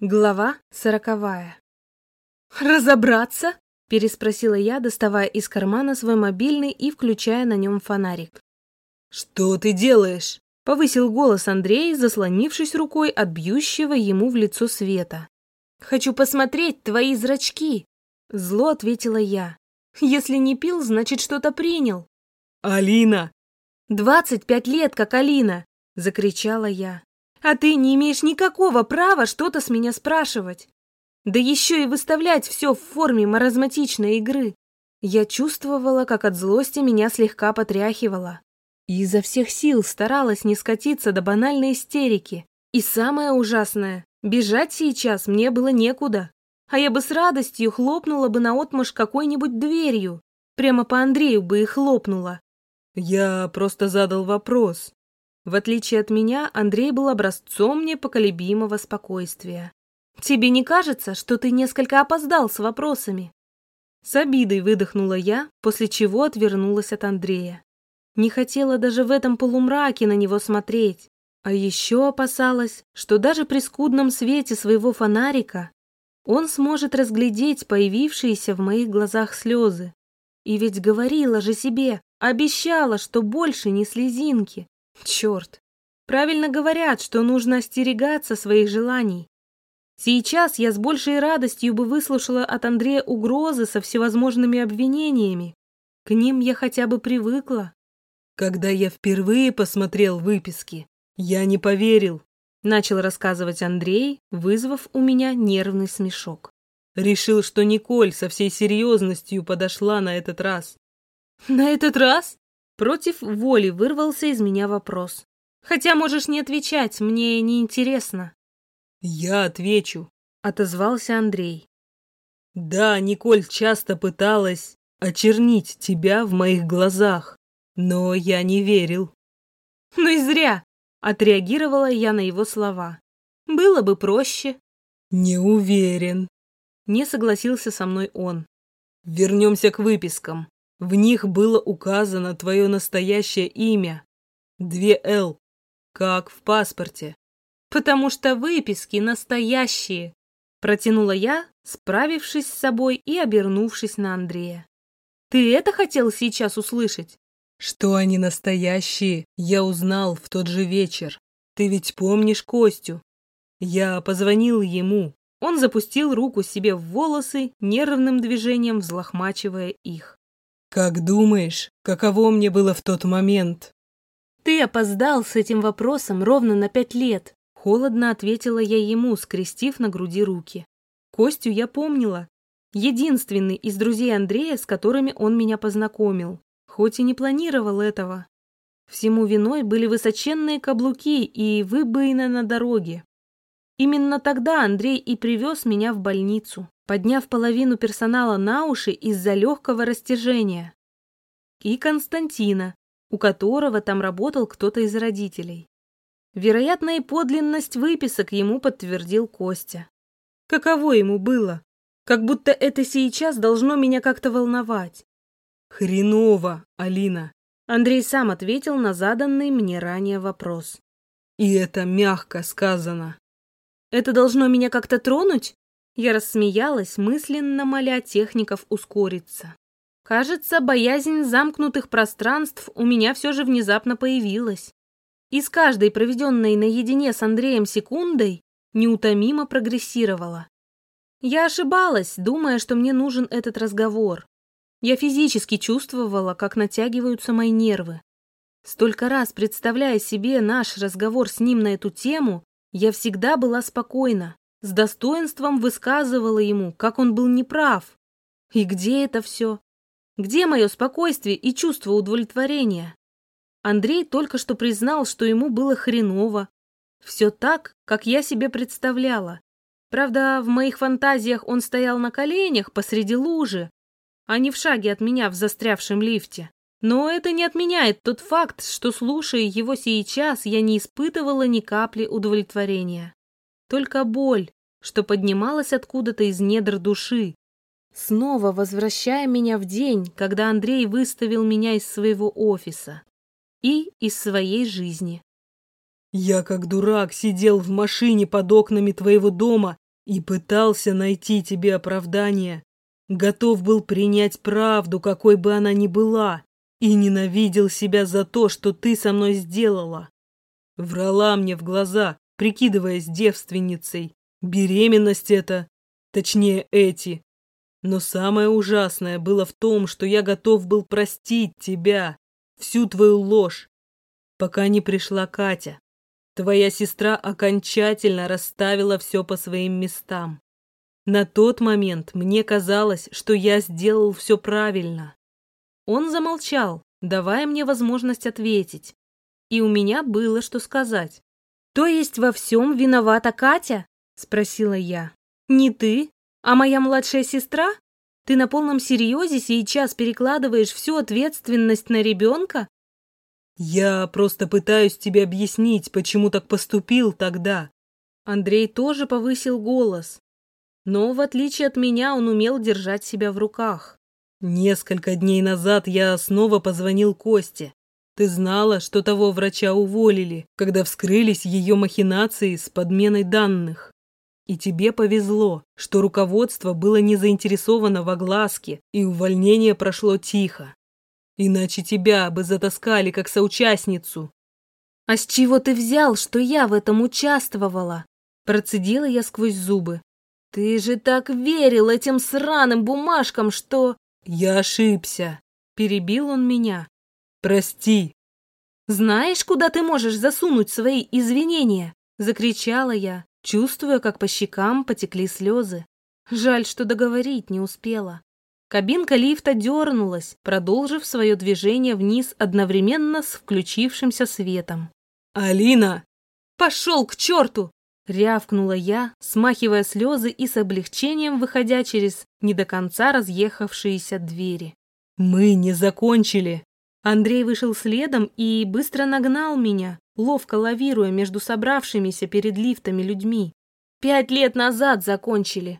Глава сороковая. «Разобраться?» – переспросила я, доставая из кармана свой мобильный и включая на нем фонарик. «Что ты делаешь?» – повысил голос Андрей, заслонившись рукой от бьющего ему в лицо света. «Хочу посмотреть твои зрачки!» – зло ответила я. «Если не пил, значит, что-то принял». «Алина!» «Двадцать пять лет, как Алина!» – закричала я. А ты не имеешь никакого права что-то с меня спрашивать. Да еще и выставлять все в форме маразматичной игры. Я чувствовала, как от злости меня слегка потряхивало. И изо всех сил старалась не скатиться до банальной истерики. И самое ужасное, бежать сейчас мне было некуда. А я бы с радостью хлопнула бы наотмашь какой-нибудь дверью. Прямо по Андрею бы и хлопнула. Я просто задал вопрос. В отличие от меня, Андрей был образцом непоколебимого спокойствия. «Тебе не кажется, что ты несколько опоздал с вопросами?» С обидой выдохнула я, после чего отвернулась от Андрея. Не хотела даже в этом полумраке на него смотреть, а еще опасалась, что даже при скудном свете своего фонарика он сможет разглядеть появившиеся в моих глазах слезы. И ведь говорила же себе, обещала, что больше не слезинки. Черт! Правильно говорят, что нужно остерегаться своих желаний. Сейчас я с большей радостью бы выслушала от Андрея угрозы со всевозможными обвинениями. К ним я хотя бы привыкла. Когда я впервые посмотрел выписки, я не поверил, начал рассказывать Андрей, вызвав у меня нервный смешок. Решил, что Николь со всей серьезностью подошла на этот раз. На этот раз? Против воли вырвался из меня вопрос. Хотя можешь не отвечать, мне не интересно. Я отвечу, отозвался Андрей. Да, Николь часто пыталась очернить тебя в моих глазах, но я не верил. Ну и зря, отреагировала я на его слова. Было бы проще. Не уверен. Не согласился со мной он. Вернемся к выпискам. В них было указано твое настоящее имя. Две «Л», как в паспорте. «Потому что выписки настоящие», — протянула я, справившись с собой и обернувшись на Андрея. «Ты это хотел сейчас услышать?» «Что они настоящие, я узнал в тот же вечер. Ты ведь помнишь Костю?» Я позвонил ему. Он запустил руку себе в волосы, нервным движением взлохмачивая их. Как думаешь, каково мне было в тот момент? Ты опоздал с этим вопросом ровно на пять лет. Холодно ответила я ему, скрестив на груди руки. Костю я помнила. Единственный из друзей Андрея, с которыми он меня познакомил. Хоть и не планировал этого. Всему виной были высоченные каблуки и выбоины на дороге. Именно тогда Андрей и привез меня в больницу подняв половину персонала на уши из-за легкого растяжения. И Константина, у которого там работал кто-то из родителей. Вероятно, и подлинность выписок ему подтвердил Костя. Каково ему было? Как будто это сейчас должно меня как-то волновать. Хреново, Алина. Андрей сам ответил на заданный мне ранее вопрос. И это мягко сказано. Это должно меня как-то тронуть? Я рассмеялась, мысленно моля техников ускориться. Кажется, боязнь замкнутых пространств у меня все же внезапно появилась. И с каждой проведенной наедине с Андреем секундой неутомимо прогрессировала. Я ошибалась, думая, что мне нужен этот разговор. Я физически чувствовала, как натягиваются мои нервы. Столько раз представляя себе наш разговор с ним на эту тему, я всегда была спокойна, с достоинством высказывала ему, как он был неправ. И где это все? Где мое спокойствие и чувство удовлетворения? Андрей только что признал, что ему было хреново. Все так, как я себе представляла. Правда, в моих фантазиях он стоял на коленях посреди лужи, а не в шаге от меня в застрявшем лифте. Но это не отменяет тот факт, что, слушая его сейчас, я не испытывала ни капли удовлетворения только боль, что поднималась откуда-то из недр души, снова возвращая меня в день, когда Андрей выставил меня из своего офиса и из своей жизни. Я как дурак сидел в машине под окнами твоего дома И пытался найти тебе оправдание. Готов был принять правду, какой бы она ни была. И ненавидел себя за то, что ты со мной сделала. Врала мне в глаза, прикидываясь девственницей. Беременность это, точнее эти. Но самое ужасное было в том, что я готов был простить тебя, всю твою ложь, пока не пришла Катя. Твоя сестра окончательно расставила все по своим местам. На тот момент мне казалось, что я сделал все правильно. Он замолчал, давая мне возможность ответить. И у меня было что сказать. «То есть во всем виновата Катя?» – спросила я. «Не ты, а моя младшая сестра? Ты на полном серьезе сейчас перекладываешь всю ответственность на ребенка?» «Я просто пытаюсь тебе объяснить, почему так поступил тогда». Андрей тоже повысил голос. Но, в отличие от меня, он умел держать себя в руках. Несколько дней назад я снова позвонил Косте. Ты знала, что того врача уволили, когда вскрылись ее махинации с подменой данных. И тебе повезло, что руководство было не заинтересовано в огласке, и увольнение прошло тихо. Иначе тебя бы затаскали как соучастницу. А с чего ты взял, что я в этом участвовала? Процедила я сквозь зубы. Ты же так верил этим сраным бумажкам, что... «Я ошибся», — перебил он меня. «Прости». «Знаешь, куда ты можешь засунуть свои извинения?» — закричала я, чувствуя, как по щекам потекли слезы. Жаль, что договорить не успела. Кабинка лифта дернулась, продолжив свое движение вниз одновременно с включившимся светом. «Алина!» «Пошел к черту!» Рявкнула я, смахивая слезы и с облегчением выходя через не до конца разъехавшиеся двери. «Мы не закончили!» Андрей вышел следом и быстро нагнал меня, ловко лавируя между собравшимися перед лифтами людьми. «Пять лет назад закончили!»